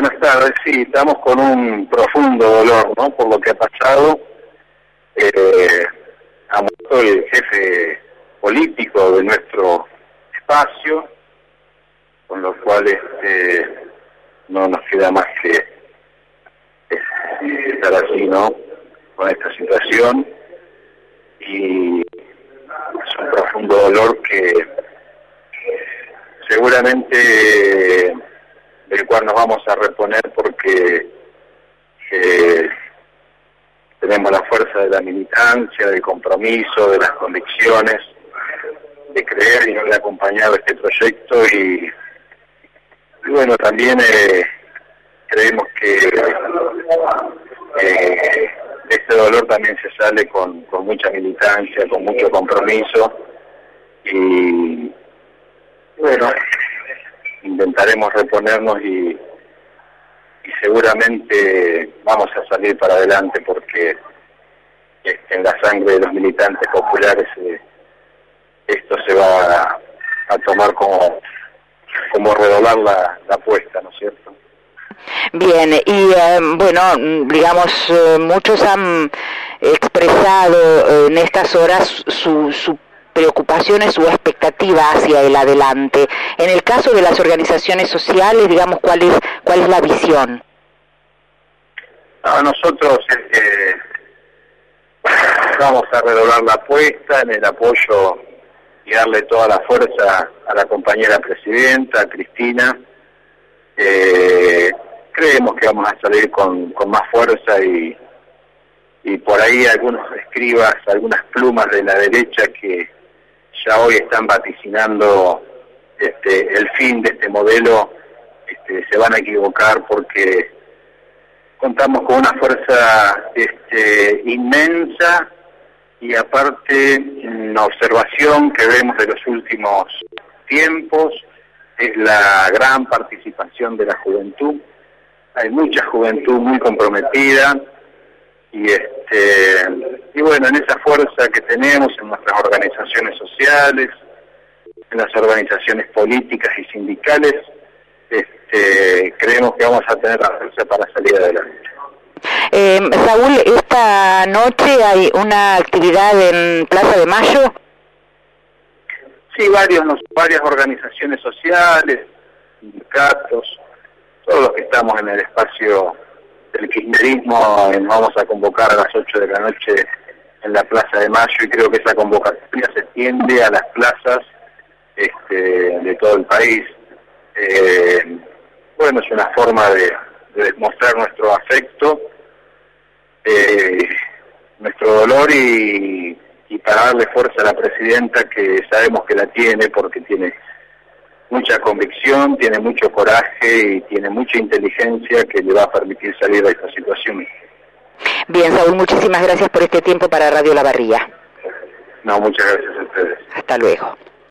buenas tardes. Sí, estamos con un profundo dolor, ¿no? Por lo que ha pasado. Eh, ha muerto el jefe político de nuestro espacio, con lo cual este, no nos queda más que eh, estar así, ¿no? Con esta situación. Y es un profundo dolor que seguramente del cual nos vamos a reponer porque eh, tenemos la fuerza de la militancia, del compromiso, de las convicciones, de creer y no de acompañar este proyecto y, bueno, también eh, creemos que eh, este dolor también se sale con mucha militancia, con mucho compromiso y bueno, intentaremos reponernos y, seguramente vamos a salir para adelante porque en la sangre de los militantes populares eh, esto se va a, tomar como, como redoblar la, apuesta, ¿no es cierto? Bien, y eh, bueno, digamos, eh, muchos han expresado en estas horas su, su preocupaciones o expectativa hacia el adelante. En el caso de las organizaciones sociales, digamos, ¿cuál es, cuál es la visión? A nosotros eh, vamos a redoblar la apuesta en el apoyo y darle toda la fuerza a la compañera presidenta, Cristina. Eh, creemos que vamos a salir con, con más fuerza y, y por ahí algunos escribas, algunas plumas de la derecha que ya hoy están vaticinando este, el fin de este modelo, este, se van a equivocar porque contamos con una fuerza este, inmensa y aparte la observación que vemos de los últimos tiempos es la gran participación de la juventud. Hay mucha juventud muy comprometida y bueno en esa fuerza que tenemos organizaciones sociales en las organizaciones políticas y sindicales este, creemos que vamos a tener la fuerza para salir adelante. Eh, Saúl esta noche hay una actividad en Plaza de Mayo sí varios varias organizaciones sociales sindicatos todos los que estamos en el espacio el kirchnerismo vamos a convocar a las 8 de la noche en la Plaza de Mayo y creo que esa convocatoria se extiende a las plazas este, de todo el país. Eh, bueno, es una forma de, demostrar nuestro afecto, eh, nuestro dolor y, y para darle fuerza a la presidenta que sabemos que la tiene porque tiene mucha convicción, tiene mucho coraje y tiene mucha inteligencia que le va a permitir salir de esta situación. Bien, Saúl, muchísimas gracias por este tiempo para Radio La Barría. No, muchas gracias a ustedes. Hasta luego.